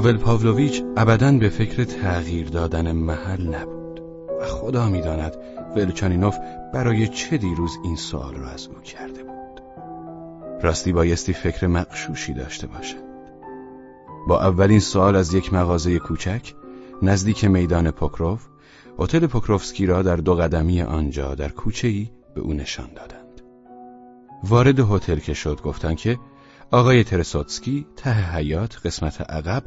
پاول پاولویچ ابدا به فکر تغییر دادن محل نبود و خدا می‌داند ولچانینوف برای چه دیروز این سوال را از او کرده بود. راستی بایستی فکر مقشوشی داشته باشد. با اولین سوال از یک مغازه کوچک نزدیک میدان پوکروف هتل پوکروفسکی را در دو قدمی آنجا در کوچه‌ای به او نشان دادند. وارد هتل که شد گفتند که آقای ترسوتسکی ته حیات قسمت عقب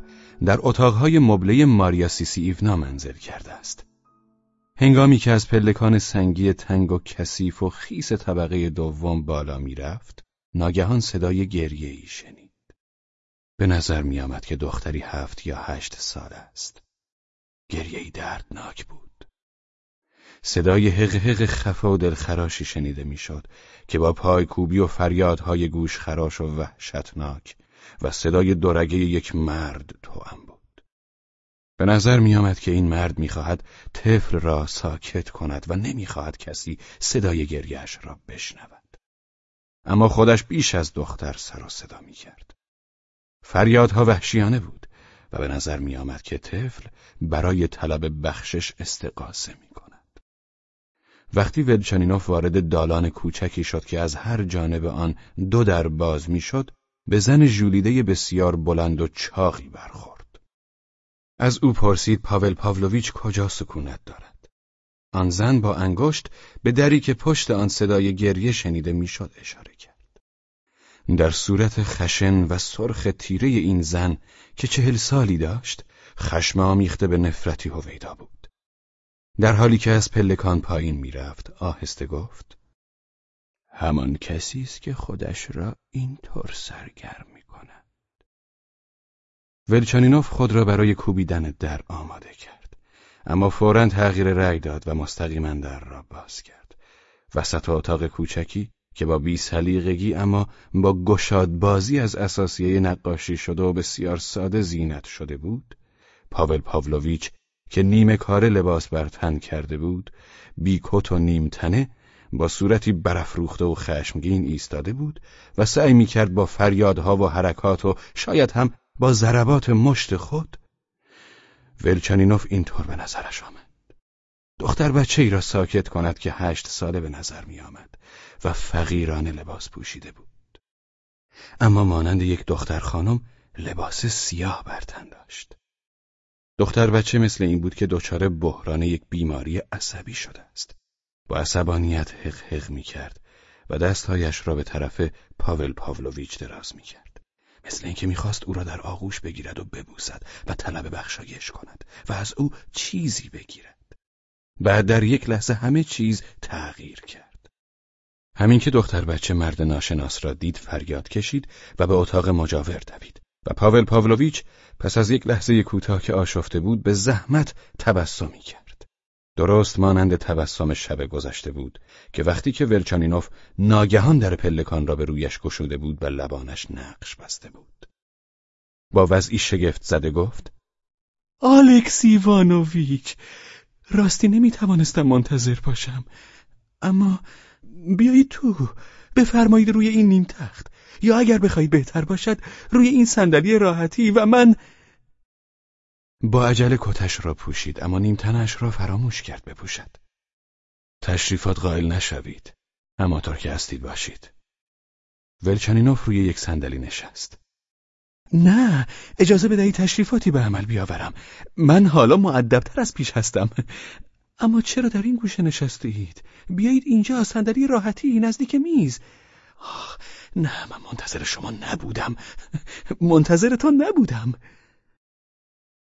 در اتاقهای مبله ماریا سیسی ایونا منزل کرده است. هنگامی که از پلکان سنگی تنگ و کثیف و خیس طبقه دوم بالا می‌رفت، ناگهان صدای گریه ای شنید. به نظر می آمد که دختری هفت یا هشت سال است. گریه ای دردناک بود. صدای حق خفه و دلخراشی شنیده می‌شد که با پای کوبی و فریادهای گوش خراش و وحشتناک و صدای دورگه یک مرد توام بود. به نظر می آمد که این مرد می‌خواهد طفل را ساکت کند و نمی‌خواهد کسی صدای گریهش را بشنود. اما خودش بیش از دختر سر و صدا می کرد. فریادها وحشیانه بود و به نظر می آمد که طفل برای طلب بخشش استقاسه می کند. وقتی ولچانینوف وارد دالان کوچکی شد که از هر جانب آن دو در باز می‌شد به زن ژولیده بسیار بلند و چاقی برخورد. از او پرسید پاول پاولویچ کجا سکونت دارد؟ آن زن با انگشت به دری که پشت آن صدای گریه شنیده می‌شد اشاره کرد. در صورت خشن و سرخ تیره این زن که چهل سالی داشت خشم آمیخته به نفرتی هویدا بود. در حالی که از پلکان پایین می‌رفت آهسته گفت همان کسی است که خودش را اینطور سرگرم می کند. ولچانینوف خود را برای کوبیدن در آماده کرد اما فورا تغییر رأی داد و مستقیما در را باز کرد وسط اتاق کوچکی که با بی سلیقگی اما با گشاد بازی از اساسیه نقاشی شده و بسیار ساده زینت شده بود پاول پاولویچ که نیمه کار لباس بر تن کرده بود بیکت و نیم تنه با صورتی برافروخته و خشمگین ایستاده بود و سعی می‌کرد با فریادها و حرکات و شاید هم با ضربات مشت خود ولچانینوف اینطور به نظرش آمد. دختر بچه ای را ساکت کند که هشت ساله به نظر می آمد و فقیرانه لباس پوشیده بود. اما مانند یک دختر خانم لباس سیاه بر تن داشت. دختر بچه مثل این بود که دچار بحران یک بیماری عصبی شده است. با عصبانیت حق حق می کرد و دستهایش را به طرف پاول پاولویچ دراز می کرد. مثل اینکه می‌خواست او را در آغوش بگیرد و ببوسد و طلب بخشایش کند و از او چیزی بگیرد. بعد در یک لحظه همه چیز تغییر کرد. همین که دختر بچه مرد ناشناس را دید فریاد کشید و به اتاق مجاور دوید و پاول پاولویچ پس از یک لحظه کوتاه که آشفته بود به زحمت تبسمی کرد. درست مانند تبسم شب گذشته بود که وقتی که ولچانینف ناگهان در پلکان را به رویش گشوده بود و لبانش نقش بسته بود. با وضعی شگفت زده گفت آلکسی ایوانوویچ راستی نمی توانستم منتظر باشم اما بیایید تو بفرمایید روی این نیم تخت یا اگر بخواهید بهتر باشد روی این صندلی راحتی و من با عجله کتش را پوشید اما نیمتنش را فراموش کرد بپوشد. تشریفات قائل نشوید اما طور که هستید باشید. ولچانینوف روی یک صندلی نشست. نه اجازه بدهید تشریفاتی به عمل بیاورم. من حالا معدبتر از پیش هستم. اما چرا در این گوشه نشسته اید؟ بیایید اینجا صندلی راحتی نزدیک میز. نه من منتظر شما نبودم. منتظر نبودم.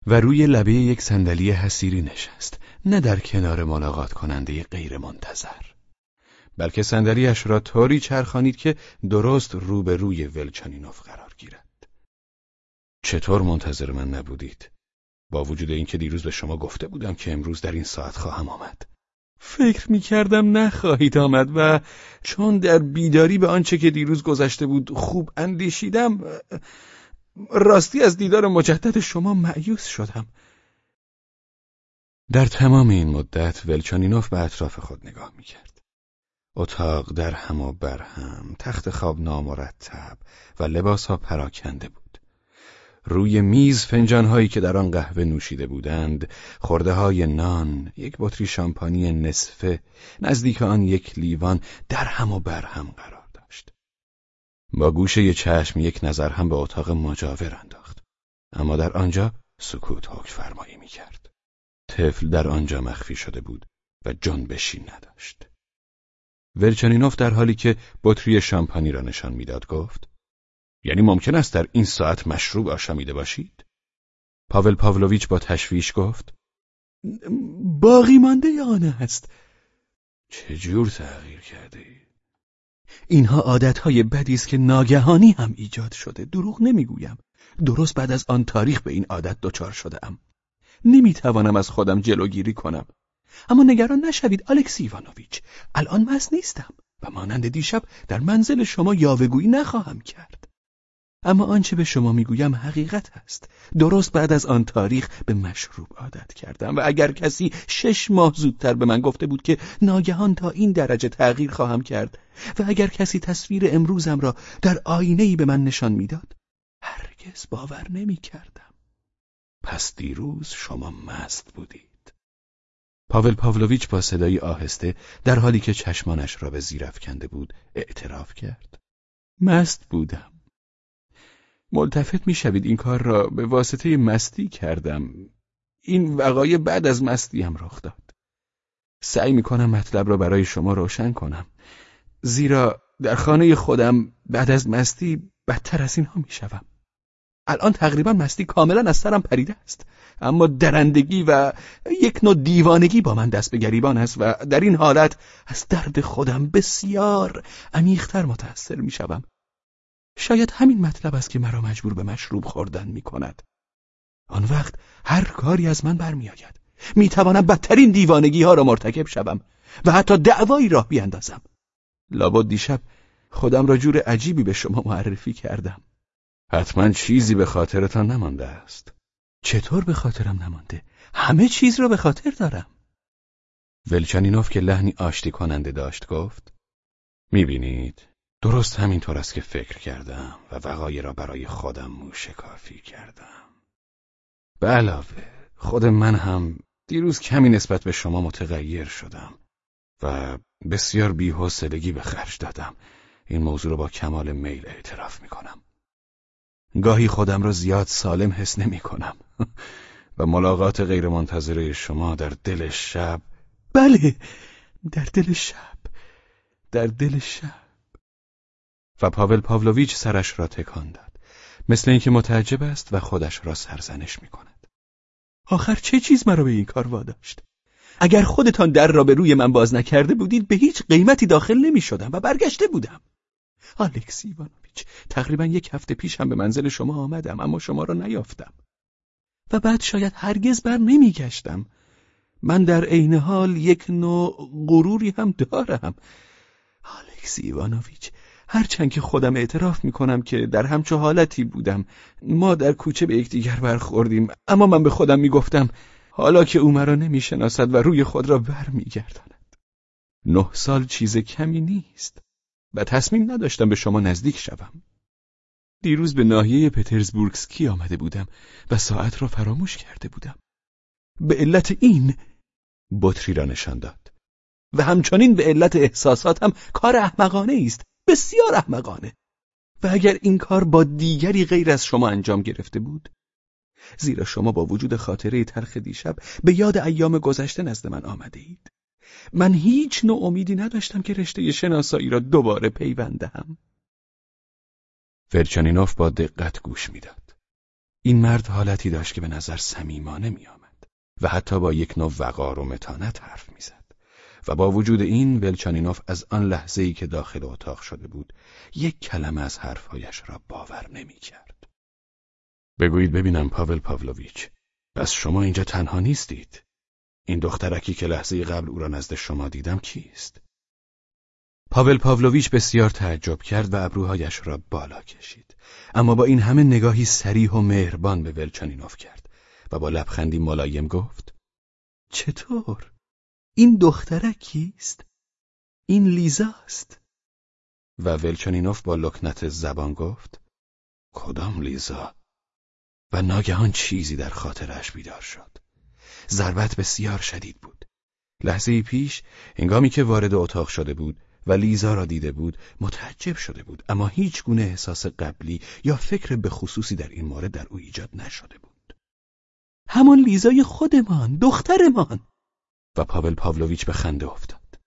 و روی لبه یک صندلی حسیری نشست نه در کنار ملاقات کننده غیر منتظر. بلکه صندلیاش را طوری چرخانید که درست روبروی ولچانینوف قرار گیرد. چطور منتظر من نبودید؟ با وجود اینکه دیروز به شما گفته بودم که امروز در این ساعت خواهم آمد. فکر می کردم نخواهید آمد و چون در بیداری به آنچه که دیروز گذشته بود خوب اندیشیدم راستی از دیدار مجدد شما معیوس شدم در تمام این مدت ولچانینوف به اطراف خود نگاه می کرد. اتاق در هم و بر هم، تخت خواب نامرتب و لباس ها پراکنده بود. روی میز فنجانهایی که در آن قهوه نوشیده بودند، خورده های نان، یک بطری شامپانی نصفه، نزدیک آن یک لیوان در هم و بر هم قرار. با گوشه چشم یک نظر هم به اتاق مجاور انداخت. اما در آنجا سکوت حکم فرمایی می کرد. طفل در آنجا مخفی شده بود و جنبشی نداشت. ورچنینوف در حالی که بطری شامپانی را نشان می‌داد گفت یعنی ممکن است در این ساعت مشروب آشامیده باشید؟ پاول پاولویچ با تشویش گفت باقی مانده آن است چجور تغییر کرده اینها عادتهای بدی است که ناگهانی هم ایجاد شده. دروغ نمی‌گویم. درست بعد از آن تاریخ به این عادت دچار شده ام نمی‌توانم از خودم جلوگیری کنم. اما نگران نشوید الکسی ایوانوویچ. الان مست نیستم و مانند دیشب در منزل شما یاوهگویی نخواهم کرد. اما آنچه به شما می‌گویم حقیقت است. درست بعد از آن تاریخ به مشروب عادت کردم و اگر کسی شش ماه زودتر به من گفته بود که ناگهان تا این درجه تغییر خواهم کرد و اگر کسی تصویر امروزم را در آینه به من نشان می‌داد هرگز باور نمی کردم. پس دیروز شما مست بودید. پاول پاولویچ با صدایی آهسته در حالی که چشمانش را به زیر افکنده بود اعتراف کرد. مست بودم. ملتفت می‌شوید. این کار را به واسطه مستی کردم. این وقایع بعد از مستی هم رخ داد. سعی می‌کنم مطلب را برای شما روشن کنم. زیرا در خانه خودم بعد از مستی بدتر از اینها می‌شوم. الان تقریبا مستی کاملا از سرم پریده است. اما درندگی و یک نوع دیوانگی با من دست به گریبان است و در این حالت از درد خودم بسیار عمیقتر متأثر می‌شوم. شاید همین مطلب است که مرا مجبور به مشروب خوردن می کند. آن وقت هر کاری از من برمیآید. می توانم بدترین دیوانگی ها را مرتکب شوم و حتی دعوایی راه بیاندازم. لابد دیشب خودم را جور عجیبی به شما معرفی کردم. حتما چیزی به خاطرتان نمانده است. چطور به خاطرم نمانده؟ همه چیز را به خاطر دارم. ولچنینوف که لحنی آشتی کننده داشت گفت می‌بینید درست همینطور است که فکر کردم و وقایع را برای خودم موشکافی کردم. به علاوه خود من هم دیروز کمی نسبت به شما متغیر شدم و بسیار بیحوصلگی به خرج دادم. این موضوع را با کمال میل اعتراف می کنم. گاهی خودم را زیاد سالم حس نمی کنم و ملاقات غیرمنتظره شما در دل شب بله در دل شب در دل شب و پاول پاولویچ سرش را تکان داد. مثل اینکه متعجب است و خودش را سرزنش می کند آخر چه چیز مرا به این کار واداشت؟ اگر خودتان در را به روی من باز نکرده بودید به هیچ قیمتی داخل نمی شدم و برگشته بودم. آلکسی ایوانوویچ تقریبا یک هفته پیش هم به منزل شما آمدم اما شما را نیافتم. و بعد شاید هرگز بر نمی گشتم من در عین حال یک نوع غروری هم دارم. آلکسی ایوانوویچ هرچند که خودم اعتراف می‌کنم که در همچه حالتی بودم ما در کوچه به یکدیگر برخوردیم اما من به خودم می‌گفتم حالا که او مرا نمی‌شناسد و روی خود را بر میگرداند نه سال چیز کمی نیست و تصمیم نداشتم به شما نزدیک شوم. دیروز به ناحیه پترزبورگسکی آمده بودم و ساعت را فراموش کرده بودم. به علت این بطری را نشان داد. و همچنین به علت احساساتم کار احمقانه است بسیار احمقانه. و اگر این کار با دیگری غیر از شما انجام گرفته بود زیرا شما با وجود خاطره تلخ دیشب به یاد ایام گذشته نزد من آمده اید من هیچ نوع امیدی نداشتم که رشته شناسایی را دوباره پیوند دهم. ورچانینوف با دقت گوش می‌داد. این مرد حالتی داشت که به نظر صمیمانه میآمد و حتی با یک نوع وقار و متانت حرف می‌زد. و با وجود این ولچانینوف از آن لحظه ای که داخل اتاق شده بود یک کلمه از حرفهایش را باور نمی کرد. بگویید ببینم پاول پاولویچ پس شما اینجا تنها نیستید این دخترکی که لحظه قبل او را نزد شما دیدم کیست؟ پاول پاولویچ بسیار تعجب کرد و ابروهایش را بالا کشید اما با این همه نگاهی سریح و مهربان به ولچانینوف کرد و با لبخندی ملایم گفت چطور؟ این دختره کیست؟ این لیزاست و ولچنینوف با لکنت زبان گفت کدام لیزا؟ و ناگهان چیزی در خاطرش بیدار شد. ضربت بسیار شدید بود. لحظه پیش هنگامی که وارد اتاق شده بود و لیزا را دیده بود متعجب شده بود اما هیچ گونه احساس قبلی یا فکر به خصوصی در این مورد در او ایجاد نشده بود. همان لیزای خودمان دخترمان! و پاول پاولویچ به خنده افتاد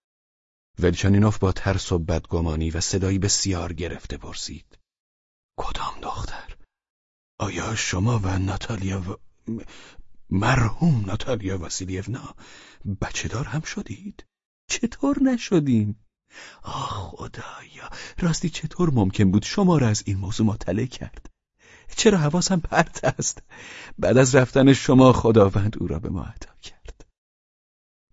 ولچانینوف با ترس و بدگمانی و صدایی بسیار گرفته پرسید کدام دختر آیا شما و ناتالیا و... مرحوم ناتالیا واسیلیونا بچه دار هم شدید؟ چطور نشدیم؟ آه خدایا راستی چطور ممکن بود شما را از این موضوع مطلع کرد؟ چرا حواسم پرت است؟ بعد از رفتن شما خداوند او را به ما عطا کرد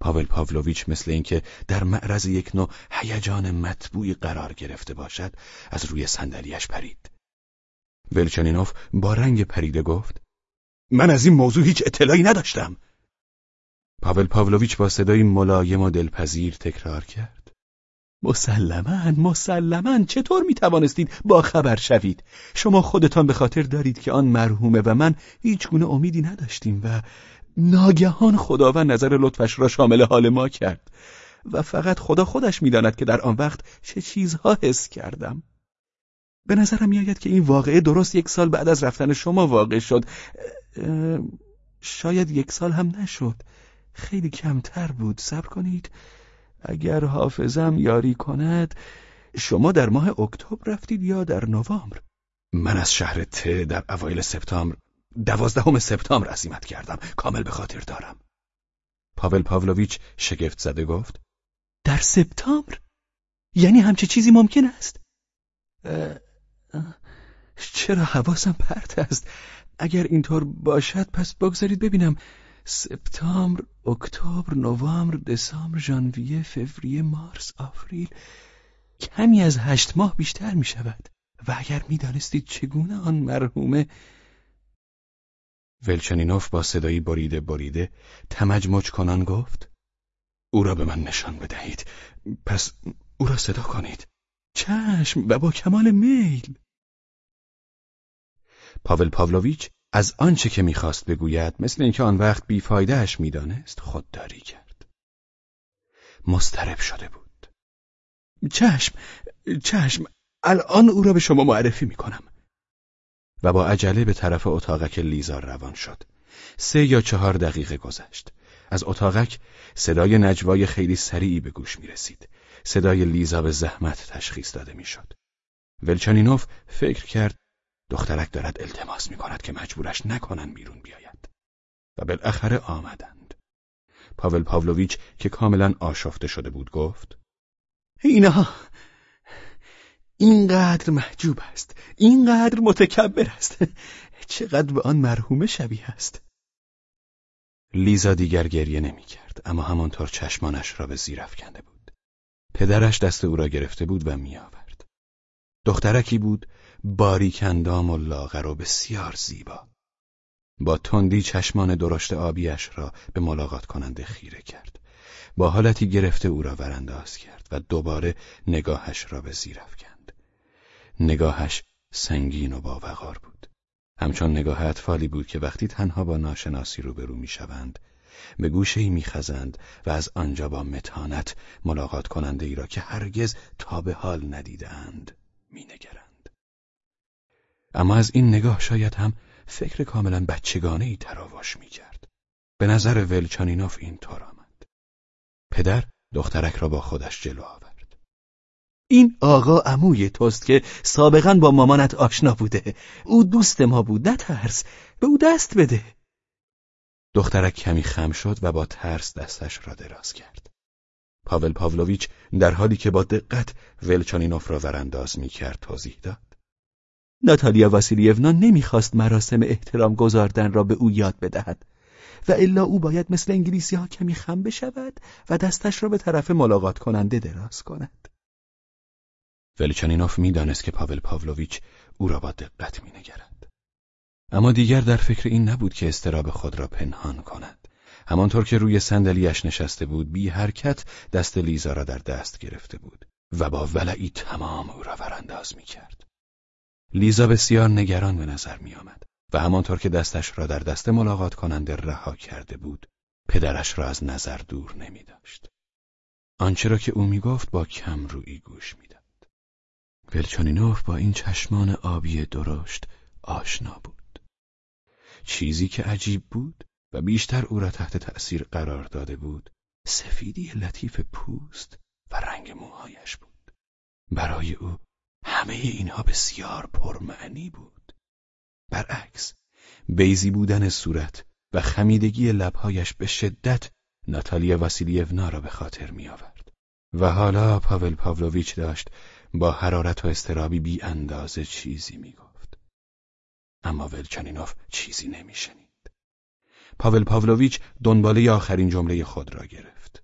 پاول پاولویچ مثل اینکه در معرض یک نوع هیجان مطبوعی قرار گرفته باشد از روی صندلیاش پرید. ولچنینوف با رنگ پریده گفت من از این موضوع هیچ اطلاعی نداشتم. پاول پاولویچ با صدای ملایم و دلپذیر تکرار کرد. مسلما مسلما چطور می توانستید با خبر شوید؟ شما خودتان به خاطر دارید که آن مرحومه و من هیچ گونه امیدی نداشتیم و ناگهان خداوند نظر لطفش را شامل حال ما کرد و فقط خدا خودش می‌داند که در آن وقت چه چیزها حس کردم. به نظرم میآید که این واقعه درست یک سال بعد از رفتن شما واقع شد. شاید یک سال هم نشد. خیلی کمتر بود. صبر کنید. اگر حافظم یاری کند شما در ماه اکتبر رفتید یا در نوامبر؟ من از شهر ت در اوایل سپتامبر دوازدهم سپتامبر عزیمت کردم. کامل به خاطر دارم. پاول پاولویچ شگفت زده گفت در سپتامبر؟ یعنی همچه چیزی ممکن است؟ چرا حواسم پرت است؟ اگر اینطور باشد پس بگذارید ببینم. سپتامبر، اکتبر، نوامبر، دسامبر، ژانویه، فوریه، مارس، آوریل. کمی از هشت ماه بیشتر می شود و اگر می دانستید چگونه آن مرحومه ولچنینوف با صدایی بریده بریده تمجمج کنان گفت او را به من نشان بدهید. پس او را صدا کنید. چشم و با کمال میل. پاول پاولویچ از آنچه که می‌خواست بگوید مثل اینکه آن وقت بیفایدهش می‌دانست خودداری کرد. مسترب شده بود. چشم چشم الان او را به شما معرفی می‌کنم. و با عجله به طرف اتاقک لیزار روان شد سه یا چهار دقیقه گذشت از اتاقک صدای نجوای خیلی سریعی به گوش می رسید. صدای لیزا به زحمت تشخیص داده می‌شد. ولچانینوف فکر کرد دخترک دارد التماس می کند که مجبورش نکنن بیرون بیاید و بالاخره آمدند پاول پاولویچ که کاملا آشفته شده بود گفت اینها اینقدر محجوب است اینقدر متکبر است. چقدر به آن مرحومه شبیه است. لیزا دیگر گریه نمی کرد اما همانطور چشمانش را به زیر افکنده بود. پدرش دست او را گرفته بود و می آورد دخترکی بود باریکندام و لاغر و بسیار زیبا. با تندی چشمان درشت آبیش را به ملاقات کننده خیره کرد. با حالتی گرفته او را ورانداز کرد و دوباره نگاهش را به زیر افکند. نگاهش سنگین و باوقار بود همچون نگاه اطفالی بود که وقتی تنها با ناشناسی روبرو می‌شوند به گوشه ای میخزند و از آنجا با متانت ملاقات کننده ای را که هرگز تا به حال ندیدند مینگرند اما از این نگاه شاید هم فکر کاملا بچگانه ای تراوش می کرد. به نظر ولچانینوف این طور آمد. پدر دخترک را با خودش جلو آورد. این آقا عموی توست که سابقا با مامانت آشنا بوده. او دوست ما بود نترس. به او دست بده. دخترک کمی خم شد و با ترس دستش را دراز کرد. پاول پاولویچ در حالی که با دقت ولچانینوف را ورانداز می کرد توضیح داد. ناتالیا واسیلیونا نمی‌خواست مراسم احترام گذاردن را به او یاد بدهد و الا او باید مثل انگلیسی ها کمی خم بشود و دستش را به طرف ملاقات کننده دراز کند. ولچنینوف می‌دانست که پاول پاولویچ او را با دقت مینگرد. اما دیگر در فکر این نبود که استراب خود را پنهان کند. همانطور که روی صندلیاش نشسته بود بی حرکت دست لیزا را در دست گرفته بود و با ولعی تمام او را ورانداز می کرد. لیزا بسیار نگران به نظر می آمد و همانطور که دستش را در دست ملاقات کننده رها کرده بود پدرش را از نظر دور نمی داشت. آنچه را که او می گفت با کم روی گوش می داد. ولچانینوف با این چشمان آبی درشت آشنا بود. چیزی که عجیب بود و بیشتر او را تحت تأثیر قرار داده بود سفیدی لطیف پوست و رنگ موهایش بود برای او همه اینها بسیار پرمعنی بود برعکس بیزی بودن صورت و خمیدگی لبهایش به شدت ناتالیا واسیلیونا را به خاطر می آورد. و حالا پاول پاولویچ داشت با حرارت و استرابی بی اندازه چیزی می گفت. اما ولچانینوف چیزی نمی پاول پاولویچ دنباله آخرین جمله خود را گرفت.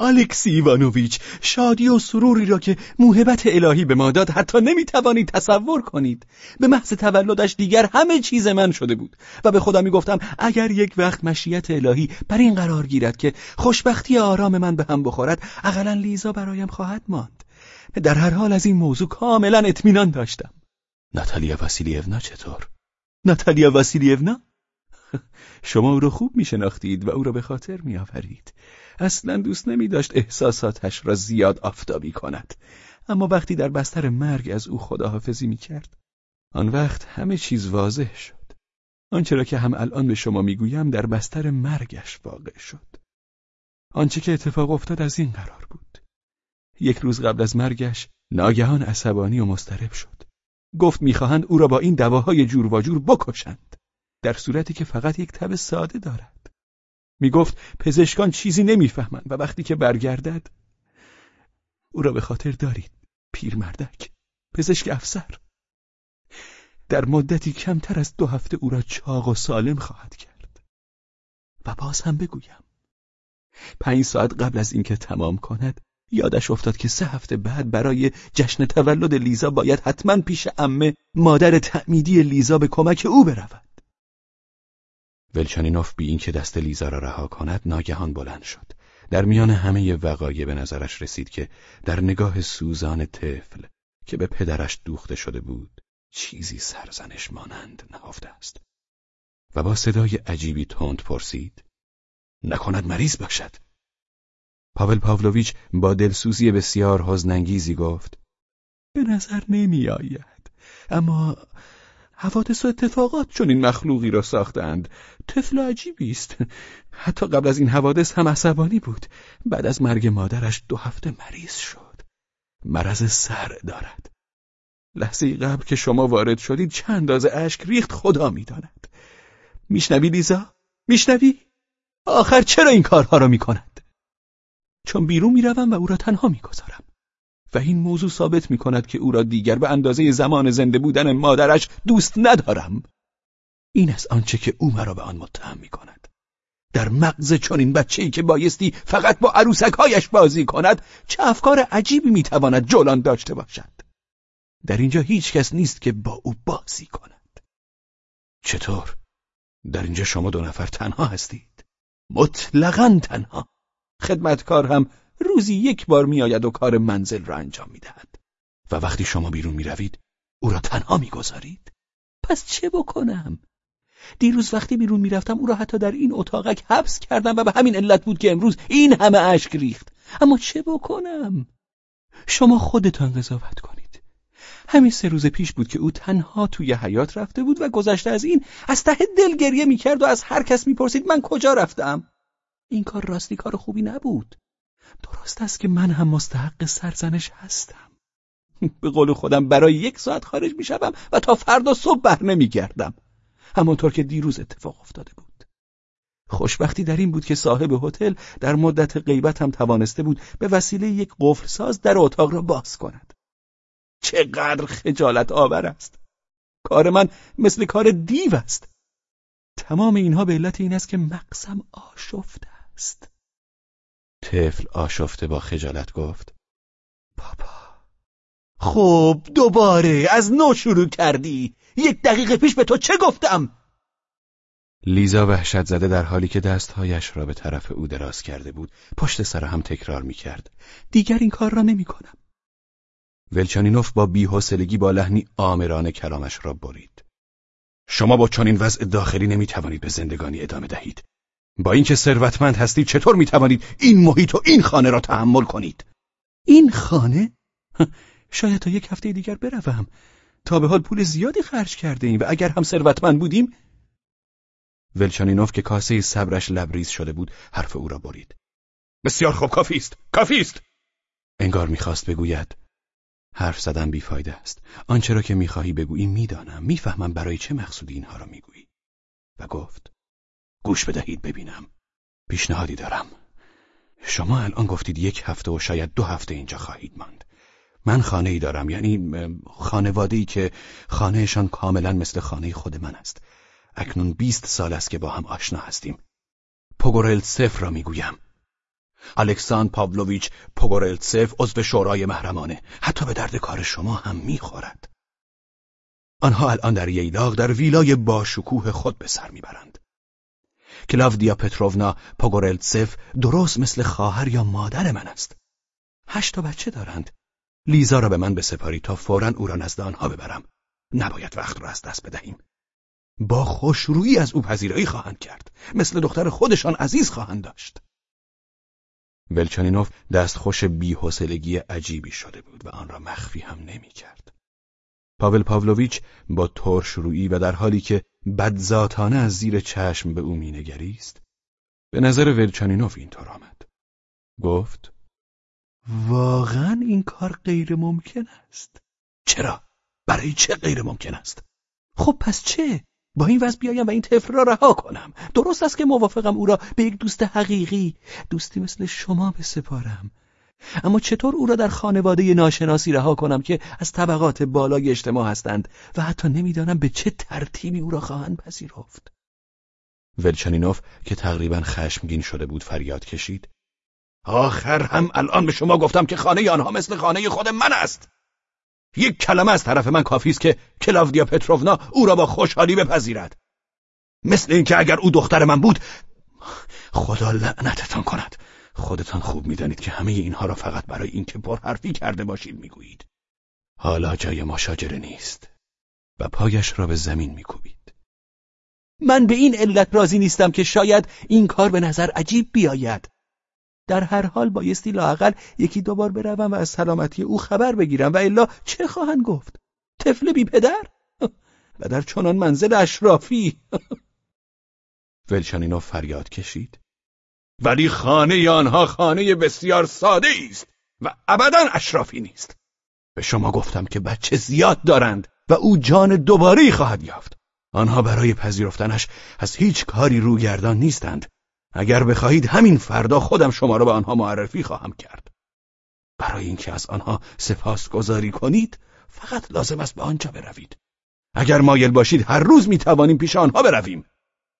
الکسی ایوانوویچ شادی و سروری را که موهبت الهی به ما داد حتی نمی‌توانید تصور کنید به محض تولدش دیگر همه چیز من شده بود و به خدا می‌گفتم اگر یک وقت مشیت الهی بر این قرار گیرد که خوشبختی آرام من به هم بخورد اقلا لیزا برایم خواهد ماند در هر حال از این موضوع کاملا اطمینان داشتم ناتالیا واسیلیونا چطور ناتالیا واسیلیونا شما او را خوب می شناختید و او را به خاطر می آورید. اصلا دوست نمی داشت احساساتش را زیاد آفتابی کند. اما وقتی در بستر مرگ از او خداحافظی می کرد. آن وقت همه چیز واضح شد. آنچه را که هم الان به شما می‌گویم در بستر مرگش واقع شد. آنچه که اتفاق افتاد از این قرار بود. یک روز قبل از مرگش ناگهان عصبانی و مسترب شد. گفت می‌خواهند او را با این دواهای جور و جور بکشند. در صورتی که فقط یک تب ساده دارد می گفت پزشکان چیزی نمی‌فهمند و وقتی که برگردد او را به خاطر دارید پیرمردک پزشک افسر در مدتی کمتر از دو هفته او را چاق و سالم خواهد کرد و باز هم بگویم پنج ساعت قبل از اینکه تمام کند یادش افتاد که سه هفته بعد برای جشن تولد لیزا باید حتما پیش امه مادر تعمیدی لیزا به کمک او برود. ولچانینوف بی اینکه دست لیزا را رها کند ناگهان بلند شد. در میان همه وقایع به نظرش رسید که در نگاه سوزان طفل که به پدرش دوخته شده بود چیزی سرزنش مانند نهفته است. و با صدای عجیبی تند پرسید نکند مریض باشد؟ پاول پاولویچ با دلسوزی بسیار حزنانگیزی گفت. به نظر نمی آید اما حوادث و اتفاقات چون این مخلوقی را ساختند. طفل عجیبی است. حتی قبل از این حوادث هم عصبانی بود. بعد از مرگ مادرش دو هفته مریض شد. مرض سر دارد. لحظه قبل که شما وارد شدید چند اندازه اشک ریخت خدا می‌داند. میشنوی لیزا؟ میشنوی؟ آخر چرا این کارها را می‌کند؟ چون بیرون می‌روم و او را تنها می‌گذارم. و این موضوع ثابت می کند که او را دیگر به اندازه زمان زنده بودن مادرش دوست ندارم. این است آنچه که او مرا به آن متهم می کند در مغز چنین بچه‌ای که بایستی فقط با عروسکهایش بازی کند چه افکار عجیبی می‌تواند جولان داشته باشد. در اینجا هیچ کس نیست که با او بازی کند. چطور؟ در اینجا شما دو نفر تنها هستید؟ مطلقا تنها. خدمتکار هم روزی یک بار میآید و کار منزل را انجام می‌دهد. و وقتی شما بیرون می‌روید او را تنها می‌گذارید. پس چه بکنم؟ دیروز وقتی بیرون می‌رفتم او را حتی در این اتاقک حبس کردم و به همین علت بود که امروز این همه اشک ریخت. اما چه بکنم؟ شما خودتان قضاوت کنید. همین سه روز پیش بود که او تنها توی حیات رفته بود و گذشته از این از ته دل گریه می‌کرد و از هر کس می‌پرسید من کجا رفتم؟ این کار راستی کار خوبی نبود. درست است که من هم مستحق سرزنش هستم. به قول خودم برای یک ساعت خارج می شدم و تا فردا صبح بر نمی گردم همانطور که دیروز اتفاق افتاده بود. خوشبختی در این بود که صاحب هتل در مدت غیبت هم توانسته بود به وسیله یک قفل ساز در اتاق را باز کند. چقدر خجالت آور است. کار من مثل کار دیو است. تمام اینها به علت این است که مقسم آشفته است طفل آشفته با خجالت گفت بابا خب دوباره از نو شروع کردی یک دقیقه پیش به تو چه گفتم لیزا وحشت زده در حالی که دستهایش را به طرف او دراز کرده بود پشت سر هم تکرار می کرد. دیگر این کار را نمی کنم. ولچانینوف با بیحوصلگی با لحنی آمرانه کلامش را برید. شما با چنین وضع داخلی نمی توانید به زندگانی ادامه دهید. با اینکه ثروتمند هستید چطور می توانید این محیط و این خانه را تحمل کنید؟ این خانه؟ شاید تا یک هفته دیگر بروم. تا به حال پول زیادی خرج کرده ایم و اگر هم ثروتمند بودیم ولچانینوف که کاسه صبرش لبریز شده بود حرف او را برید بسیار خوب کافی است کافی است انگار می‌خواست بگوید حرف زدن بیفایده است آنچه را که می‌خواهی بگویی می‌دانم می‌فهمم برای چه مقصودی اینها را می‌گویی و گفت گوش بدهید ببینم. پیشنهادی دارم. شما الان گفتید یک هفته و شاید دو هفته اینجا خواهید ماند. من خانه ای دارم یعنی خانواده ای که خانه‌شان کاملا مثل خانه خود من است. اکنون بیست سال است که با هم آشنا هستیم. پوگورلتسف را می‌گویم. الکساندر پاولویچ پوگورلتسف عضو شورای محرمانه. حتی به درد کار شما هم می‌خورد. آنها الان در ییلاق در ویلای باشکوه خود به سر می‌برند. کلاودیا پتروونا پوگورلتسف درست مثل خواهر یا مادر من است. هشت تا بچه دارند. لیزا را به من بسپاری تا فورا او را نزد آنها ببرم. نباید وقت را از دست بدهیم. با خوشرویی از او پذیرایی خواهند کرد. مثل دختر خودشان عزیز خواهند داشت. ولچانینوف دستخوش بیحوصلگی عجیبی شده بود و آن را مخفی هم نمی‌کرد. پاول پاولویچ با ترشرویی و در حالی که بدذاتانه از زیر چشم به او مینگریست به نظر ولچانینوف اینطور آمد گفت واقعا این کار غیر ممکن است چرا؟ برای چه غیر ممکن است؟ خب پس چه؟ با این وضع بیایم و این طفل را رها کنم درست است که موافقم او را به یک دوست حقیقی دوستی مثل شما بسپارم اما چطور او را در خانواده ناشناسی رها کنم که از طبقات بالای اجتماع هستند و حتی نمی‌دانم به چه ترتیبی او را خواهند پذیرفت؟ ولچنینوف که تقریبا خشمگین شده بود فریاد کشید. آخر هم الان به شما گفتم که خانه آنها مثل خانه خود من است. یک کلمه از طرف من کافی است که کلاودیا پتروونا او را با خوشحالی بپذیرد. مثل اینکه اگر او دختر من بود خدا لعنتتان کند. خودتان خوب می‌دانید که همه اینها را فقط برای اینکه پرحرفی کرده باشید می‌گویید. حالا جای مشاجره نیست و پایش را به زمین میکوبید. من به این علت راضی نیستم که شاید این کار به نظر عجیب بیاید. در هر حال بایستی لاقل یکی دو بار بروم و از سلامتی او خبر بگیرم و الا چه خواهند گفت؟ طفل بی پدر؟ و در چنان منزل اشرافی؟ ولشانینو فریاد کشید. ولی خانه آنها خانه بسیار ساده است و ابدا اشرافی نیست. به شما گفتم که بچه زیاد دارند و او جان دوباره خواهد یافت. آنها برای پذیرفتنش از هیچ کاری روگردان نیستند. اگر بخواهید همین فردا خودم شما را به آنها معرفی خواهم کرد. برای اینکه از آنها سپاس گذاری کنید فقط لازم است به آنجا بروید. اگر مایل باشید هر روز می توانیم پیش آنها برویم.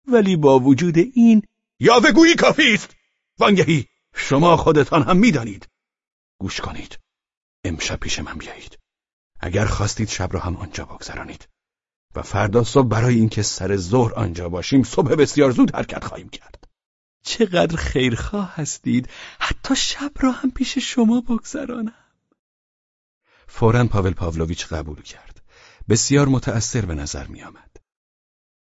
ولی با وجود این یا بگویی کافی است. وانگهی شما خودتان هم می‌دانید. گوش کنید. امشب پیش من بیایید. اگر خواستید شب را هم آنجا بگذرانید. و فردا صبح برای اینکه سر ظهر آنجا باشیم صبح بسیار زود حرکت خواهیم کرد. چقدر خیرخواه هستید. حتی شب را هم پیش شما بگذرانم. فورا پاول پاولویچ قبول کرد. بسیار متأثر به نظر می آمد.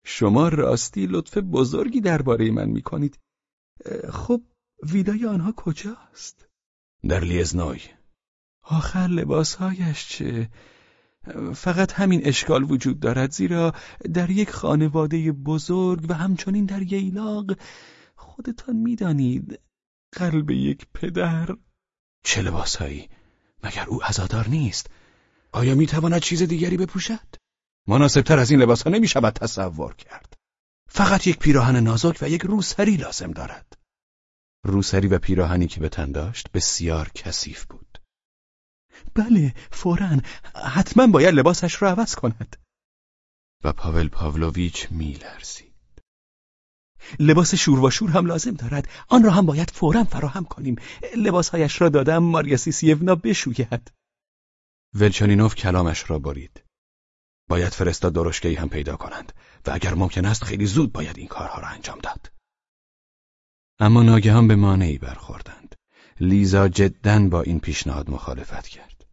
شما راستی لطف بزرگی درباره من می کنید خب ویلای آنها کجاست؟ در لیزنوی. آخر لباسهایش چه؟ فقط همین اشکال وجود دارد زیرا در یک خانواده بزرگ و همچنین در ییلاق خودتان می‌دانید قلب یک پدر. چه لباسهایی مگر او عزادار نیست؟ آیا می‌تواند چیز دیگری بپوشد؟ مناسبتر از این لباس ها نمی شود تصور کرد. فقط یک پیراهن نازک و یک روسری لازم دارد. روسری و پیراهنی که به تن داشت بسیار کثیف بود. بله فورا. حتما باید لباسش را عوض کند. و پاول پاولویچ میلرزید. لباس شور و شور هم لازم دارد. آن را هم باید فورا فراهم کنیم. لباسهایش را دادم ماریا سیسیونا بشوید. ولچانینوف کلامش را برید. باید فرستاد درشگهی هم پیدا کنند و اگر ممکن است خیلی زود باید این کارها را انجام داد. اما ناگهان به مانعی برخوردند. لیزا جدا با این پیشنهاد مخالفت کرد.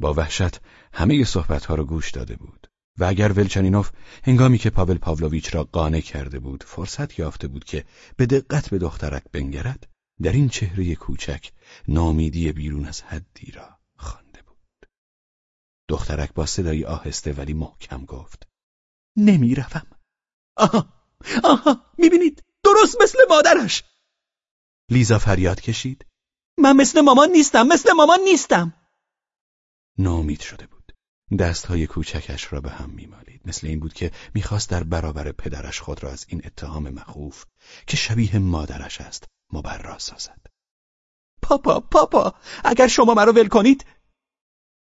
با وحشت همه صحبتها را گوش داده بود و اگر ولچنینوف هنگامی که پاول پاولویچ را قانع کرده بود فرصت یافته بود که به دقت به دخترک بنگرد در این چهره کوچک نامیدی بیرون از حدی را دخترک با صدایی آهسته ولی محکم گفت. نمی‌روم. آها آها می‌بینید؟ درست مثل مادرش. لیزا فریاد کشید. من مثل مامان نیستم مثل مامان نیستم. ناامید شده بود. دستهای کوچکش را به هم میمالید. مثل این بود که می‌خواست در برابر پدرش خود را از این اتهام مخوف که شبیه مادرش است مبرا سازد. پاپا پاپا اگر شما مرا ول کنید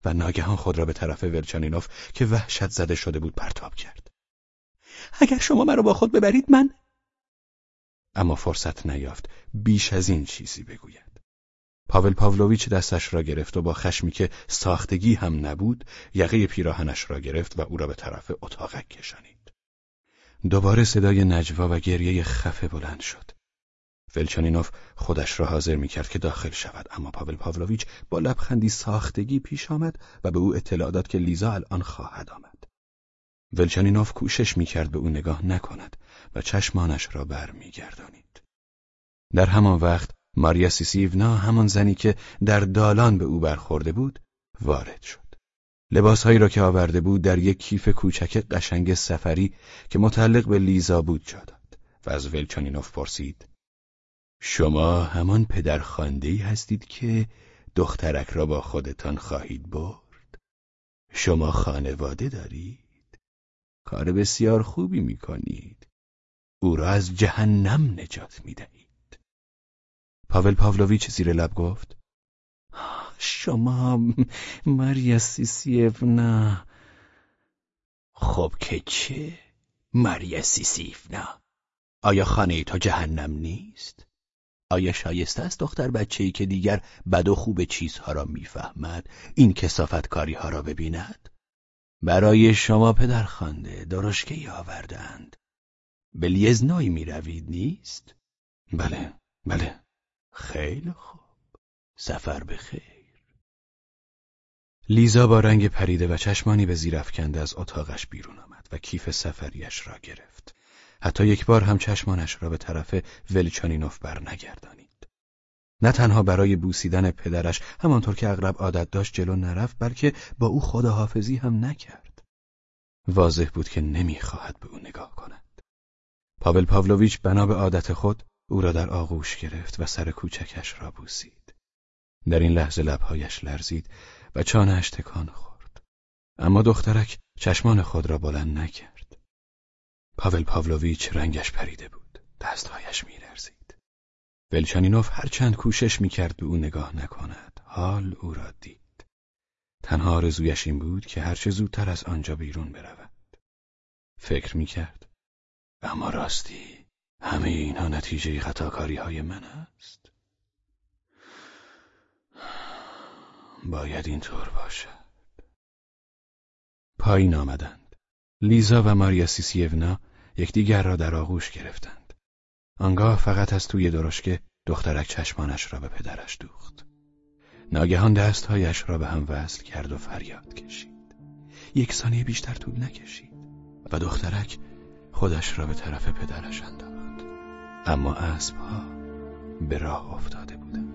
و ناگهان خود را به طرف ولچانینوف که وحشت زده شده بود پرتاب کرد. اگر شما مرا با خود ببرید من اما فرصت نیافت بیش از این چیزی بگوید. پاول پاولویچ دستش را گرفت و با خشمی که ساختگی هم نبود یقه پیراهنش را گرفت و او را به طرف اتاقک کشانید. دوباره صدای نجوا و گریه خفه بلند شد. ولچانینوف خودش را حاضر می‌کرد که داخل شود اما پاول پاولویچ با لبخندی ساختگی پیش آمد و به او اطلاع داد که لیزا الان خواهد آمد. ولچانینوف کوشش می‌کرد به او نگاه نکند و چشمانش را بر میگردانید در همان وقت ماریا سیسیونا همان زنی که در دالان به او برخورده بود وارد شد. لباسهایی را که آورده بود در یک کیف کوچک قشنگ سفری که متعلق به لیزا بود جا داد و از ولچانینوف پرسید شما همان پدر هستید که دخترک را با خودتان خواهید برد. شما خانواده دارید. کار بسیار خوبی می کنید او را از جهنم نجات می دهید پاول پاولویچ زیر لب گفت شما ماریا سیسیفنا خب که چه؟ ماریا سیسیفنا آیا خانه تا جهنم نیست؟ آیا شایسته است دختر بچه ای که دیگر بد و خوب چیزها را می‌فهمد این کسافت کاری ها را ببیند؟ برای شما پدر خانده درشکه ای آوردند. به لیزنای می روید نیست؟ بله، بله. خیلی خوب. سفر به خیر. لیزا با رنگ پریده و چشمانی به زیر افکنده از اتاقش بیرون آمد و کیف سفریش را گرفت. حتی یک بار هم چشمانش را به طرف ولچانینوف برنگردانید. نه تنها برای بوسیدن پدرش همانطور که اغلب عادت داشت جلو نرفت بلکه با او خداحافظی هم نکرد. واضح بود که نمی‌خواهد به او نگاه کند. پاول پاولویچ بنا به عادت خود او را در آغوش گرفت و سر کوچکش را بوسید. در این لحظه لبهایش لرزید و چانهش تکان خورد. اما دخترک چشمان خود را بلند نکرد. پاول پاولویچ رنگش پریده بود. دستهایش میلرزید. ولچانینوف هرچند کوشش می‌کرد به او نگاه نکند. حال او را دید. تنها آرزویش این بود که هرچه زودتر از آنجا بیرون برود. فکر می‌کرد. اما راستی همه اینها نتیجه خطاکاری های من است. باید اینطور باشد. پایین آمدند. لیزا و ماریا سیسیونا یکدیگر را در آغوش گرفتند. آنگاه فقط از توی درشکه دخترک چشمانش را به پدرش دوخت. ناگهان دستهایش را به هم وصل کرد و فریاد کشید. یک ثانیه بیشتر طول نکشید و دخترک خودش را به طرف پدرش انداخت. اما اسبها به راه افتاده بودند.